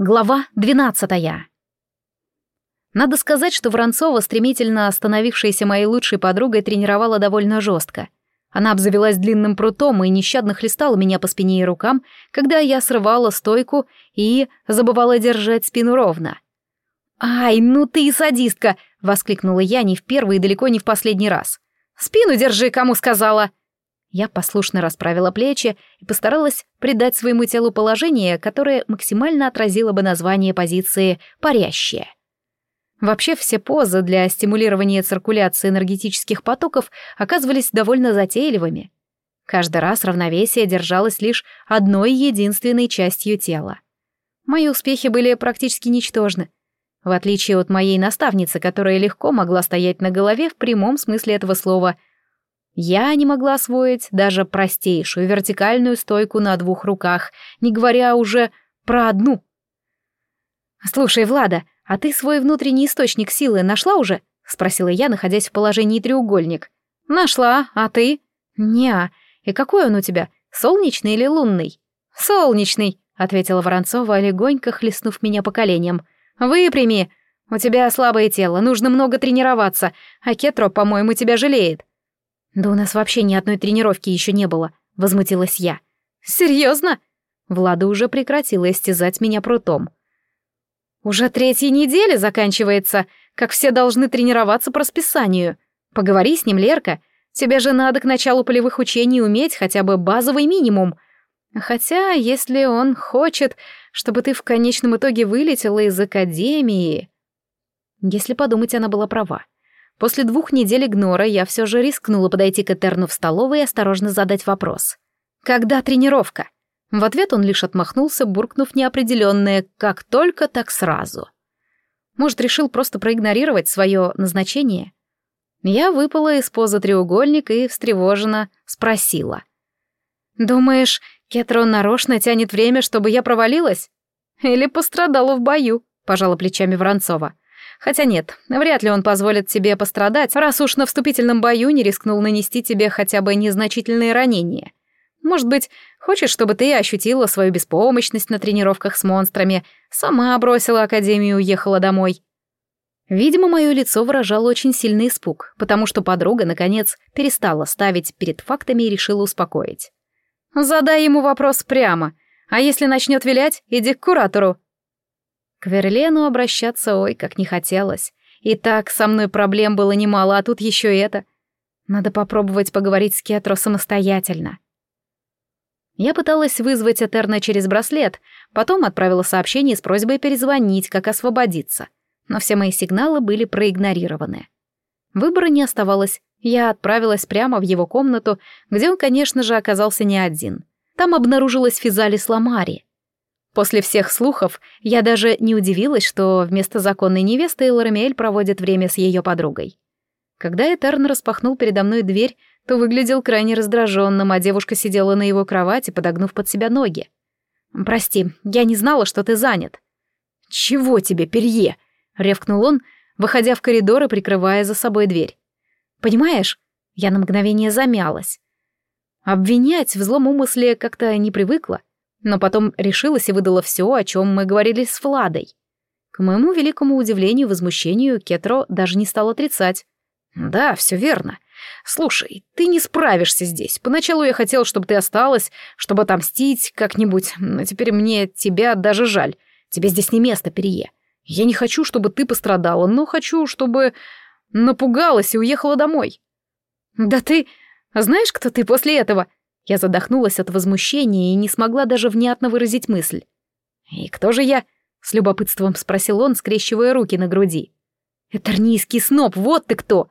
Глава двенадцатая. Надо сказать, что Воронцова, стремительно становившаяся моей лучшей подругой, тренировала довольно жестко. Она обзавелась длинным прутом и нещадно хлестала меня по спине и рукам, когда я срывала стойку и забывала держать спину ровно. «Ай, ну ты и садистка!» — воскликнула я не в первый и далеко не в последний раз. «Спину держи, кому сказала!» Я послушно расправила плечи и постаралась придать своему телу положение, которое максимально отразило бы название позиции «парящее». Вообще все позы для стимулирования циркуляции энергетических потоков оказывались довольно затейливыми. Каждый раз равновесие держалось лишь одной единственной частью тела. Мои успехи были практически ничтожны. В отличие от моей наставницы, которая легко могла стоять на голове в прямом смысле этого слова – я не могла освоить даже простейшую вертикальную стойку на двух руках, не говоря уже про одну. «Слушай, Влада, а ты свой внутренний источник силы нашла уже?» — спросила я, находясь в положении треугольник. «Нашла, а ты?» «Не, и какой он у тебя, солнечный или лунный?» «Солнечный», — ответила Воронцова, легонько хлестнув меня по коленям. «Выпрями! У тебя слабое тело, нужно много тренироваться, а Кетро, по-моему, тебя жалеет». «Да у нас вообще ни одной тренировки еще не было», — возмутилась я. «Серьезно?» Влада уже прекратила истязать меня прутом. «Уже третья неделя заканчивается, как все должны тренироваться по расписанию. Поговори с ним, Лерка. Тебе же надо к началу полевых учений уметь хотя бы базовый минимум. Хотя, если он хочет, чтобы ты в конечном итоге вылетела из академии...» Если подумать, она была права. После двух недель игнора я все же рискнула подойти к Этерну в столовой и осторожно задать вопрос. «Когда тренировка?» В ответ он лишь отмахнулся, буркнув неопределенное «как только, так сразу». Может, решил просто проигнорировать свое назначение? Я выпала из позы треугольник и встревоженно спросила. «Думаешь, Кетрон нарочно тянет время, чтобы я провалилась? Или пострадала в бою?» — пожала плечами Воронцова. Хотя нет, вряд ли он позволит тебе пострадать, раз уж на вступительном бою не рискнул нанести тебе хотя бы незначительные ранения. Может быть, хочешь, чтобы ты ощутила свою беспомощность на тренировках с монстрами, сама бросила академию и уехала домой?» Видимо, мое лицо выражало очень сильный испуг, потому что подруга, наконец, перестала ставить перед фактами и решила успокоить. «Задай ему вопрос прямо, а если начнет вилять, иди к куратору», к Верлену обращаться ой как не хотелось. И так со мной проблем было немало, а тут еще это. Надо попробовать поговорить с Кетро самостоятельно. Я пыталась вызвать Этерна через браслет, потом отправила сообщение с просьбой перезвонить, как освободиться. Но все мои сигналы были проигнорированы. Выбора не оставалось. Я отправилась прямо в его комнату, где он, конечно же, оказался не один. Там обнаружилась Физалис Ламари. После всех слухов я даже не удивилась, что вместо законной невесты Лоремель проводит время с ее подругой. Когда Этерн распахнул передо мной дверь, то выглядел крайне раздраженным, а девушка сидела на его кровати, подогнув под себя ноги. «Прости, я не знала, что ты занят». «Чего тебе, перье?» — ревкнул он, выходя в коридор и прикрывая за собой дверь. «Понимаешь?» Я на мгновение замялась. Обвинять в злом умысле как-то не привыкла но потом решилась и выдала все, о чем мы говорили с Владой. К моему великому удивлению и возмущению Кетро даже не стал отрицать. «Да, все верно. Слушай, ты не справишься здесь. Поначалу я хотел, чтобы ты осталась, чтобы отомстить как-нибудь, но теперь мне тебя даже жаль. Тебе здесь не место, Перье. Я не хочу, чтобы ты пострадала, но хочу, чтобы напугалась и уехала домой». «Да ты... Знаешь, кто ты после этого?» Я задохнулась от возмущения и не смогла даже внятно выразить мысль. «И кто же я?» — с любопытством спросил он, скрещивая руки на груди. «Этернийский сноб, вот ты кто!»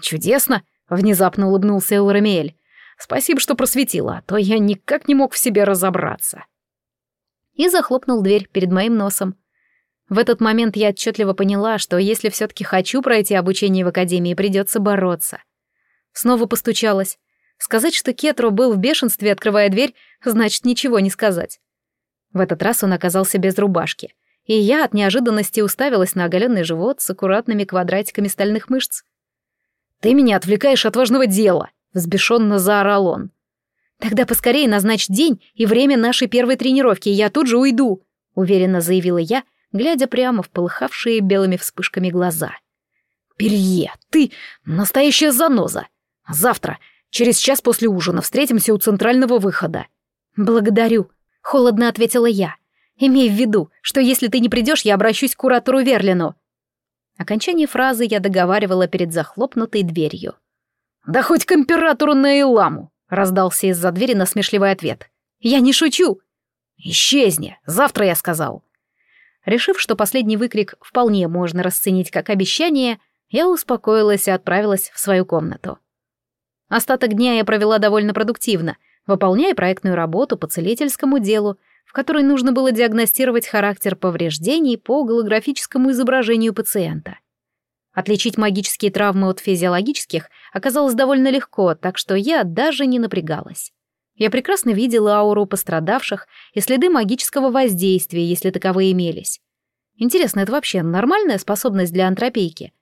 «Чудесно!» — внезапно улыбнулся Элрамиэль. «Спасибо, что просветила, а то я никак не мог в себе разобраться». И захлопнул дверь перед моим носом. В этот момент я отчетливо поняла, что если все-таки хочу пройти обучение в академии, придется бороться. Снова постучалась. Сказать, что Кетро был в бешенстве, открывая дверь, значит ничего не сказать. В этот раз он оказался без рубашки, и я от неожиданности уставилась на оголенный живот с аккуратными квадратиками стальных мышц. «Ты меня отвлекаешь от важного дела!» — взбешенно заорал он. «Тогда поскорее назначь день и время нашей первой тренировки, и я тут же уйду!» уверенно заявила я, глядя прямо в полыхавшие белыми вспышками глаза. «Перье, ты настоящая заноза! Завтра, через час после ужина, встретимся у центрального выхода». «Благодарю», — холодно ответила я. «Имей в виду, что если ты не придешь, я обращусь к куратору Верлину». Окончание фразы я договаривала перед захлопнутой дверью. «Да хоть к императору Наиламу!» — раздался из-за двери насмешливый ответ. «Я не шучу!» «Исчезни! Завтра я сказал!» Решив, что последний выкрик вполне можно расценить как обещание, я успокоилась и отправилась в свою комнату. Остаток дня я провела довольно продуктивно, выполняя проектную работу по целительскому делу, в которой нужно было диагностировать характер повреждений по голографическому изображению пациента. Отличить магические травмы от физиологических оказалось довольно легко, так что я даже не напрягалась. Я прекрасно видела ауру пострадавших и следы магического воздействия, если таковые имелись. Интересно, это вообще нормальная способность для антропейки?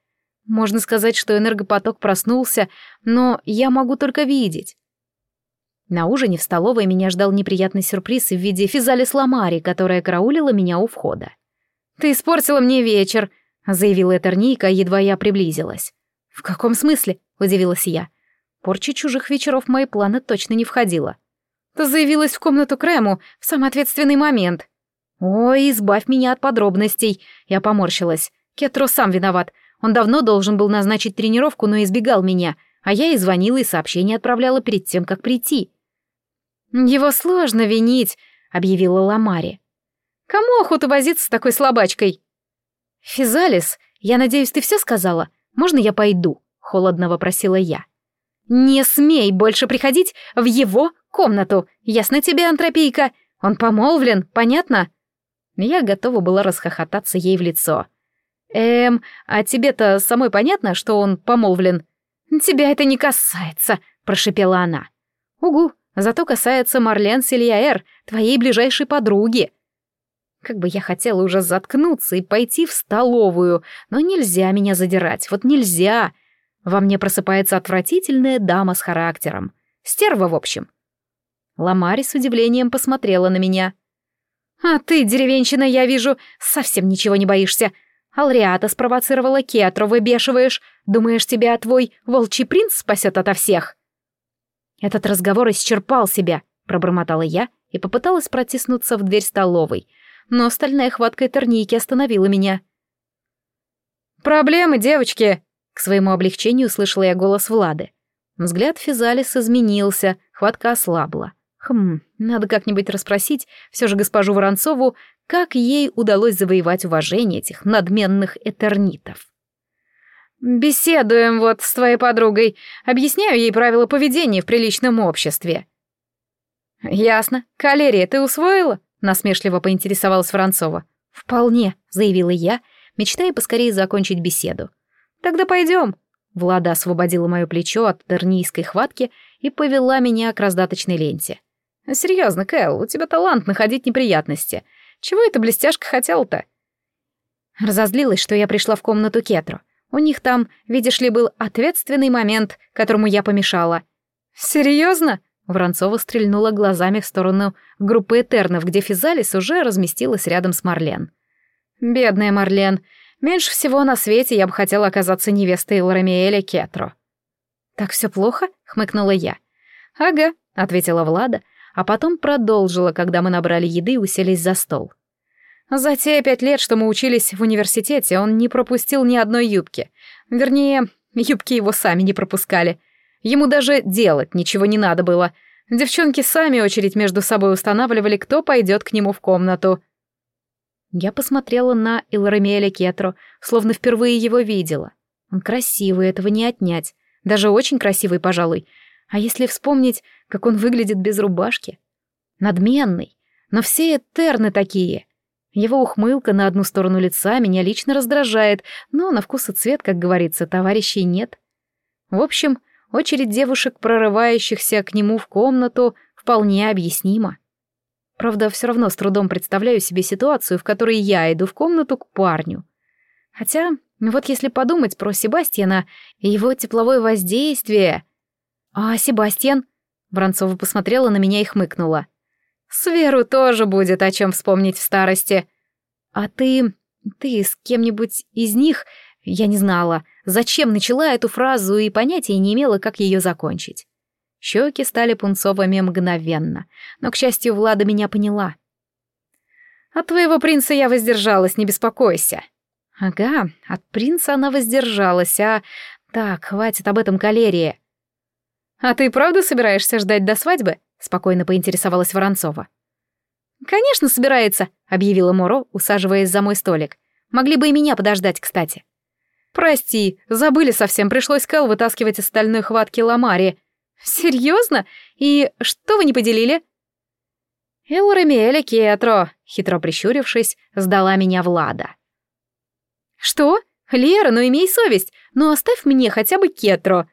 Можно сказать, что энергопоток проснулся, но я могу только видеть. На ужине в столовой меня ждал неприятный сюрприз в виде физалис Ламари, которая караулила меня у входа. «Ты испортила мне вечер», — заявила Этернийка, едва я приблизилась. «В каком смысле?» — удивилась я. Порча чужих вечеров в мои планы точно не входила. «Ты заявилась в комнату Крему в самый ответственный момент». «Ой, избавь меня от подробностей», — я поморщилась. Кетро сам виноват. Он давно должен был назначить тренировку, но избегал меня, а я и звонила, и сообщение отправляла перед тем, как прийти. «Его сложно винить», — объявила Ламари. «Кому охота возиться с такой слабачкой?» «Физалис, я надеюсь, ты все сказала? Можно я пойду?» — холодно вопросила я. «Не смей больше приходить в его комнату, ясно тебе, антропийка? Он помолвлен, понятно?» Я готова была расхохотаться ей в лицо. «Эм, а тебе-то самой понятно, что он помолвлен?» «Тебя это не касается», — прошипела она. «Угу, зато касается Марлен Сильяэр, твоей ближайшей подруги». Как бы я хотела уже заткнуться и пойти в столовую, но нельзя меня задирать, вот нельзя. Во мне просыпается отвратительная дама с характером. Стерва, в общем. Ламари с удивлением посмотрела на меня. «А ты, деревенщина, я вижу, совсем ничего не боишься. Алриата спровоцировала Кетру, выбешиваешь. Думаешь, тебя твой волчий принц спасет ото всех?» «Этот разговор исчерпал себя», — пробормотала я и попыталась протиснуться в дверь столовой, но стальная хватка Этернийки остановила меня. «Проблемы, девочки!» — к своему облегчению услышала я голос Влады. Взгляд Физалис изменился, хватка ослабла. Хм, надо как-нибудь расспросить все же госпожу Воронцову, как ей удалось завоевать уважение этих надменных этернитов. «Беседуем вот с твоей подругой, объясняю ей правила поведения в приличном обществе». «Ясно. Калерия, ты усвоила?» — насмешливо поинтересовалась Воронцова. «Вполне», — заявила я, мечтая поскорее закончить беседу. «Тогда пойдем». Влада освободила мое плечо от тернийской хватки и повела меня к раздаточной ленте. «Серьезно, Кэл, у тебя талант находить неприятности. Чего эта блестяшка хотела-то?» Разозлилась, что я пришла в комнату Кетру. У них там, видишь ли, был ответственный момент, которому я помешала. «Серьезно?» Воронцова стрельнула глазами в сторону группы Этернов, где Физалис уже разместилась рядом с Марлен. «Бедная Марлен. Меньше всего на свете я бы хотела оказаться невестой Ларамиэля Кетро». «Так все плохо?» — хмыкнула я. «Ага», — ответила Влада, а потом продолжила, когда мы набрали еды и уселись за стол. За те пять лет, что мы учились в университете, он не пропустил ни одной юбки. Вернее, юбки его сами не пропускали. Ему даже делать ничего не надо было. Девчонки сами очередь между собой устанавливали, кто пойдет к нему в комнату. Я посмотрела на Илрамиэля Кетро, словно впервые его видела. Он красивый, этого не отнять. Даже очень красивый, пожалуй. А если вспомнить, как он выглядит без рубашки? Надменный. Но все этерны такие. Его ухмылка на одну сторону лица меня лично раздражает, но на вкус и цвет, как говорится, товарищей нет. В общем, очередь девушек, прорывающихся к нему в комнату, вполне объяснима. Правда, все равно с трудом представляю себе ситуацию, в которой я иду в комнату к парню. Хотя, вот если подумать про Себастьяна и его тепловое воздействие... «А, Себастьян?» Воронцова посмотрела на меня и хмыкнула. С Веру тоже будет о чем вспомнить в старости. А ты... ты с кем-нибудь из них... Я не знала, зачем начала эту фразу и понятия не имела, как ее закончить. Щеки стали пунцовыми мгновенно, но, к счастью, Влада меня поняла. «От твоего принца я воздержалась, не беспокойся». «Ага, от принца она воздержалась, а... Так, хватит об этом калерии». «А ты правда собираешься ждать до свадьбы?» — спокойно поинтересовалась Воронцова. «Конечно собирается», — объявила Моро, усаживаясь за мой столик. «Могли бы и меня подождать, кстати». «Прости, забыли совсем, пришлось Кэл вытаскивать из стальной хватки Ламари». «Серьезно? И что вы не поделили?» «Элрамиэля Кетро», — хитро прищурившись, сдала меня Влада. «Что? Лера, ну имей совесть, ну оставь мне хотя бы Кетро».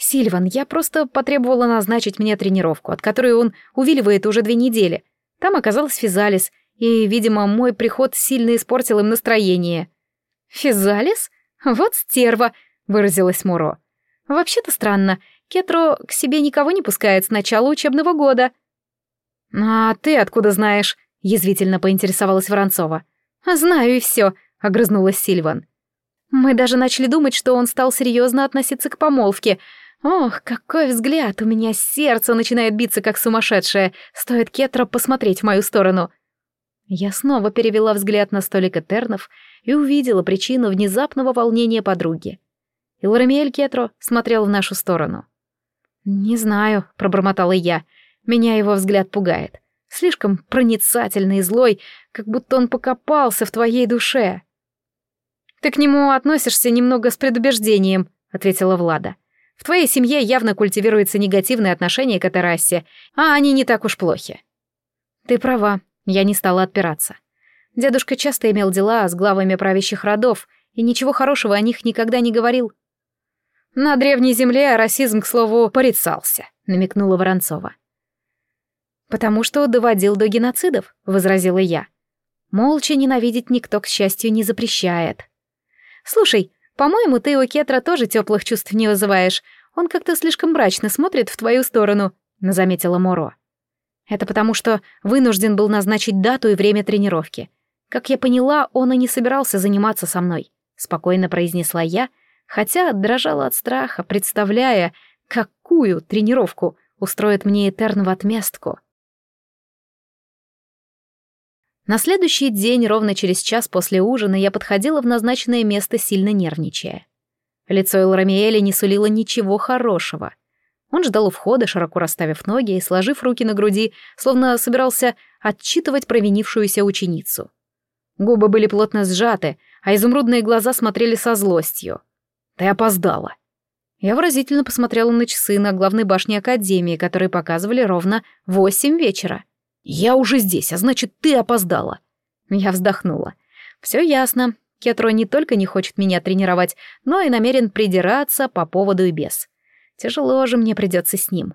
«Сильван, я просто потребовала назначить мне тренировку, от которой он увиливает уже две недели. Там оказалась Физалис, и, видимо, мой приход сильно испортил им настроение». «Физалис?» «Вот стерва», — выразилась Муро. «Вообще-то странно. Кетро к себе никого не пускает с начала учебного года». «А ты откуда знаешь?» — язвительно поинтересовалась Воронцова. «Знаю и все», — огрызнулась Сильван. «Мы даже начали думать, что он стал серьезно относиться к помолвке. Ох, какой взгляд! У меня сердце начинает биться, как сумасшедшее. Стоит Кетро посмотреть в мою сторону». Я снова перевела взгляд на столик Этернов и увидела причину внезапного волнения подруги. И Ларамиэль Кетро смотрел в нашу сторону. «Не знаю», — пробормотала я, — «меня его взгляд пугает. Слишком проницательный и злой, как будто он покопался в твоей душе». «Ты к нему относишься немного с предубеждением», — ответила Влада. «В твоей семье явно культивируется негативное отношение к этой расе, а они не так уж плохи». «Ты права», — я не стала отпираться. Дедушка часто имел дела с главами правящих родов, и ничего хорошего о них никогда не говорил. «На древней земле расизм, к слову, порицался», — намекнула Воронцова. «Потому что доводил до геноцидов», — возразила я. «Молча ненавидеть никто, к счастью, не запрещает». «Слушай, по-моему, ты у Кетра тоже теплых чувств не вызываешь. Он как-то слишком мрачно смотрит в твою сторону», — заметила Моро. «Это потому, что вынужден был назначить дату и время тренировки. Как я поняла, он и не собирался заниматься со мной, спокойно произнесла я, хотя дрожала от страха, представляя, какую тренировку устроит мне Этерн в отместку. На следующий день, ровно через час после ужина, я подходила в назначенное место, сильно нервничая. Лицо Элрамиэля не сулило ничего хорошего. Он ждал у входа, широко расставив ноги и сложив руки на груди, словно собирался отчитывать провинившуюся ученицу. Губы были плотно сжаты, а изумрудные глаза смотрели со злостью. «Ты опоздала». Я выразительно посмотрела на часы на главной башне Академии, которые показывали ровно восемь вечера. «Я уже здесь, а значит, ты опоздала». Я вздохнула. «Все ясно. Кетро не только не хочет меня тренировать, но и намерен придираться по поводу и без. Тяжело же мне придется с ним».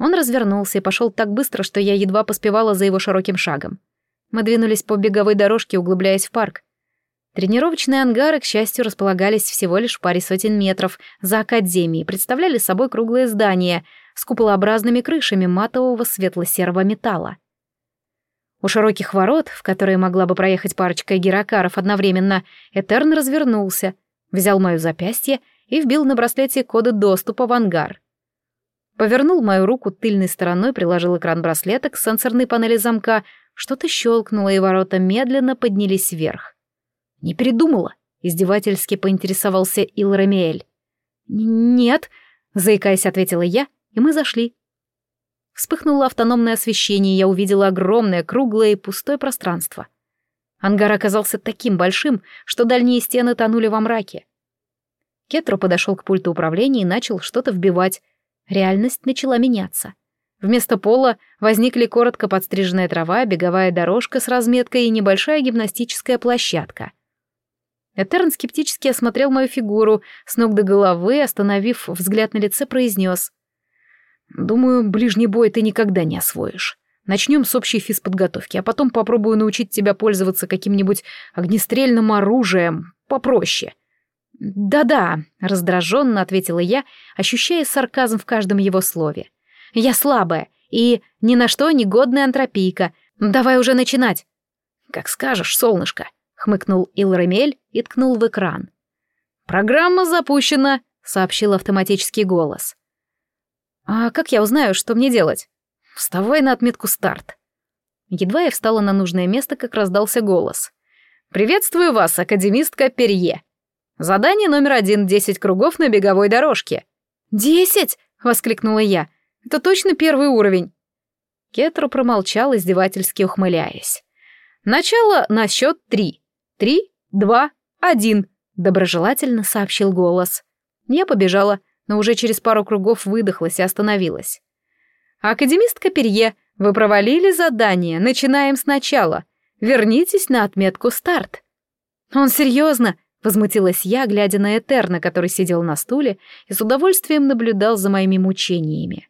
Он развернулся и пошел так быстро, что я едва поспевала за его широким шагом. Мы двинулись по беговой дорожке, углубляясь в парк. Тренировочные ангары, к счастью, располагались всего лишь в паре сотен метров за академией, представляли собой круглые здания с куполообразными крышами матового светло-серого металла. У широких ворот, в которые могла бы проехать парочка гирокаров одновременно, Этерн развернулся, взял мое запястье и вбил на браслете коды доступа в ангар. Повернул мою руку тыльной стороной, приложил экран браслета к сенсорной панели замка, что-то щелкнуло, и ворота медленно поднялись вверх. «Не передумала?» — издевательски поинтересовался Илрамиэль. «Нет», — заикаясь, ответила я, и мы зашли. Вспыхнуло автономное освещение, и я увидела огромное, круглое и пустое пространство. Ангар оказался таким большим, что дальние стены тонули во мраке. Кетро подошел к пульту управления и начал что-то вбивать. Реальность начала меняться. Вместо пола возникли коротко подстриженная трава, беговая дорожка с разметкой и небольшая гимнастическая площадка. Этерн скептически осмотрел мою фигуру, с ног до головы, остановив взгляд на лице, произнес. «Думаю, ближний бой ты никогда не освоишь. Начнем с общей физподготовки, а потом попробую научить тебя пользоваться каким-нибудь огнестрельным оружием попроще». «Да-да», — раздраженно ответила я, ощущая сарказм в каждом его слове. Я слабая И ни на что негодная антропийка. Давай уже начинать. Как скажешь, солнышко, хмыкнул Илрамель и ткнул в экран. Программа запущена, сообщил автоматический голос. А как я узнаю, что мне делать? Вставай на отметку старт. Едва я встала на нужное место, как раздался голос. «Приветствую вас, академистка Перье. Задание номер один — десять кругов на беговой дорожке». «Десять!» — воскликнула я. «Это точно первый уровень». Кетро промолчал, издевательски ухмыляясь. «Начало на счет три. Три, два, один», — доброжелательно сообщил голос. Я побежала, но уже через пару кругов выдохлась и остановилась. «Академистка Перье, вы провалили задание, начинаем сначала. Вернитесь на отметку «Старт». «Он серьезно?» — возмутилась я, глядя на Этерна, который сидел на стуле и с удовольствием наблюдал за моими мучениями.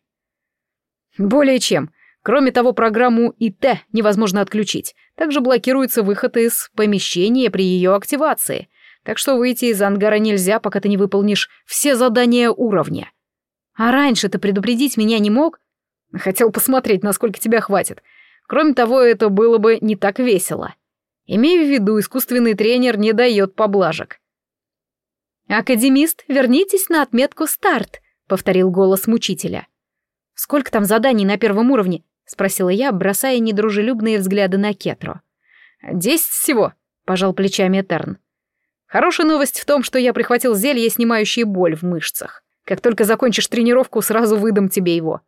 «Более чем. Кроме того, программу ИТ невозможно отключить. Также блокируется выход из помещения при ее активации. Так что выйти из ангара нельзя, пока ты не выполнишь все задания уровня. А раньше ты предупредить меня не мог? Хотел посмотреть, насколько тебя хватит. Кроме того, это было бы не так весело. Имею в виду, искусственный тренер не дает поблажек. «Академист, вернитесь на отметку «Старт», — повторил голос мучителя. «Сколько там заданий на первом уровне?» — спросила я, бросая недружелюбные взгляды на Кетро. «Десять всего», — пожал плечами Этерн. «Хорошая новость в том, что я прихватил зелье, снимающее боль в мышцах. Как только закончишь тренировку, сразу выдам тебе его».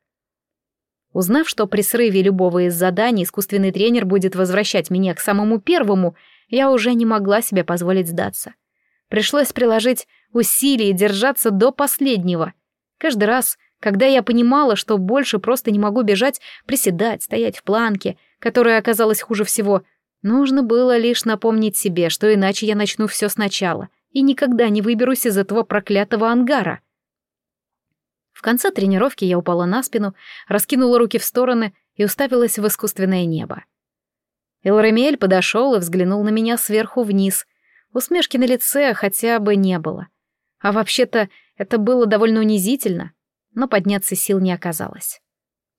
Узнав, что при срыве любого из заданий искусственный тренер будет возвращать меня к самому первому, я уже не могла себе позволить сдаться. Пришлось приложить усилия и держаться до последнего. Каждый раз, когда я понимала, что больше просто не могу бежать, приседать, стоять в планке, которая оказалась хуже всего, нужно было лишь напомнить себе, что иначе я начну все сначала и никогда не выберусь из этого проклятого ангара. В конце тренировки я упала на спину, раскинула руки в стороны и уставилась в искусственное небо. Элремель подошел и взглянул на меня сверху вниз. Усмешки на лице хотя бы не было. А вообще-то это было довольно унизительно, но подняться сил не оказалось.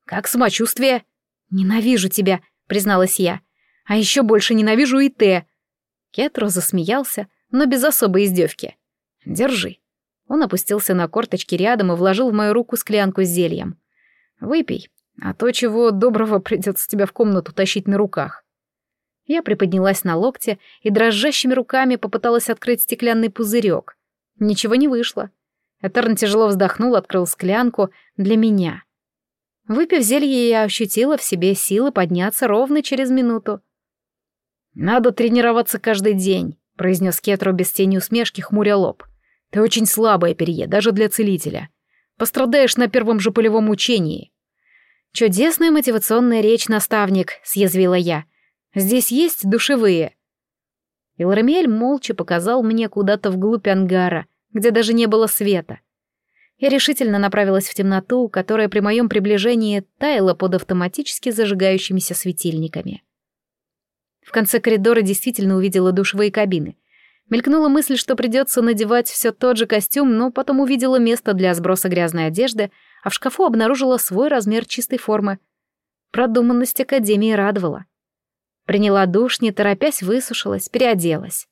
«Как самочувствие?» «Ненавижу тебя», — призналась я. «А еще больше ненавижу и ты». Кетро засмеялся, но без особой издевки. «Держи». Он опустился на корточки рядом и вложил в мою руку склянку с зельем. «Выпей, а то, чего доброго, придется тебя в комнату тащить на руках». Я приподнялась на локте и дрожащими руками попыталась открыть стеклянный пузырек. Ничего не вышло. Этерн тяжело вздохнул, открыл склянку для меня. Выпив зелье, я ощутила в себе силы подняться ровно через минуту. «Надо тренироваться каждый день», — произнес Кетро без тени усмешки, хмуря лоб. Ты очень слабая, Перье, даже для целителя. Пострадаешь на первом же полевом учении. Чудесная мотивационная речь, наставник, съязвила я. Здесь есть душевые. Илрамель молча показал мне куда-то вглубь ангара, где даже не было света. Я решительно направилась в темноту, которая при моем приближении таяла под автоматически зажигающимися светильниками. В конце коридора действительно увидела душевые кабины. Мелькнула мысль, что придется надевать все тот же костюм, но потом увидела место для сброса грязной одежды, а в шкафу обнаружила свой размер чистой формы. Продуманность Академии радовала. Приняла душ, не торопясь, высушилась, переоделась.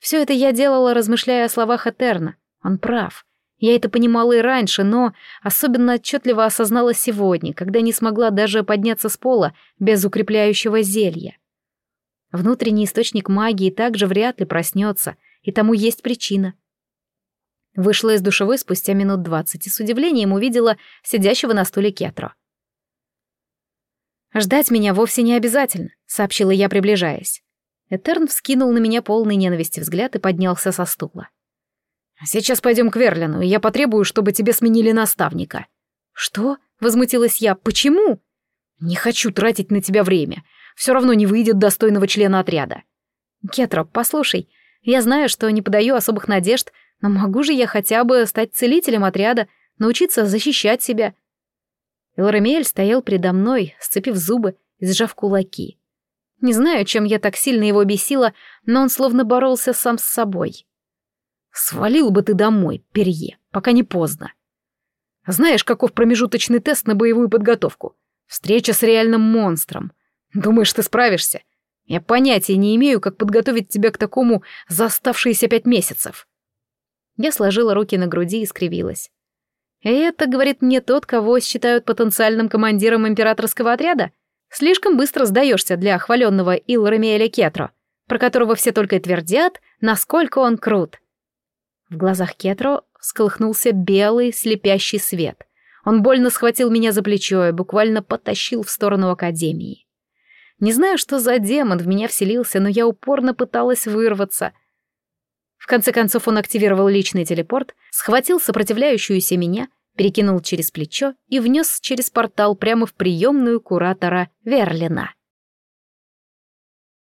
Все это я делала, размышляя о словах Этерна. Он прав. Я это понимала и раньше, но особенно отчетливо осознала сегодня, когда не смогла даже подняться с пола без укрепляющего зелья. Внутренний источник магии также вряд ли проснется, и тому есть причина. Вышла из душевой спустя минут двадцать и с удивлением увидела сидящего на стуле Кетро. «Ждать меня вовсе не обязательно», — сообщила я, приближаясь. Этерн вскинул на меня полный ненависти взгляд и поднялся со стула. «Сейчас пойдем к Верлину, и я потребую, чтобы тебе сменили наставника». «Что?» — возмутилась я. «Почему?» «Не хочу тратить на тебя время все равно не выйдет достойного члена отряда. Кетроп, послушай, я знаю, что не подаю особых надежд, но могу же я хотя бы стать целителем отряда, научиться защищать себя. Элоремель стоял передо мной, сцепив зубы и сжав кулаки. Не знаю, чем я так сильно его бесила, но он словно боролся сам с собой. «Свалил бы ты домой, перье, пока не поздно. Знаешь, каков промежуточный тест на боевую подготовку? Встреча с реальным монстром. Думаешь, ты справишься? Я понятия не имею, как подготовить тебя к такому за оставшиеся пять месяцев. Я сложила руки на груди и скривилась. Это, говорит мне тот, кого считают потенциальным командиром императорского отряда? Слишком быстро сдаешься для хваленного Илрамиэля Кетро, про которого все только и твердят, насколько он крут. В глазах Кетро всколыхнулся белый слепящий свет. Он больно схватил меня за плечо и буквально потащил в сторону Академии. Не знаю, что за демон в меня вселился, но я упорно пыталась вырваться. В конце концов он активировал личный телепорт, схватил сопротивляющуюся меня, перекинул через плечо и внес через портал прямо в приемную куратора Верлина.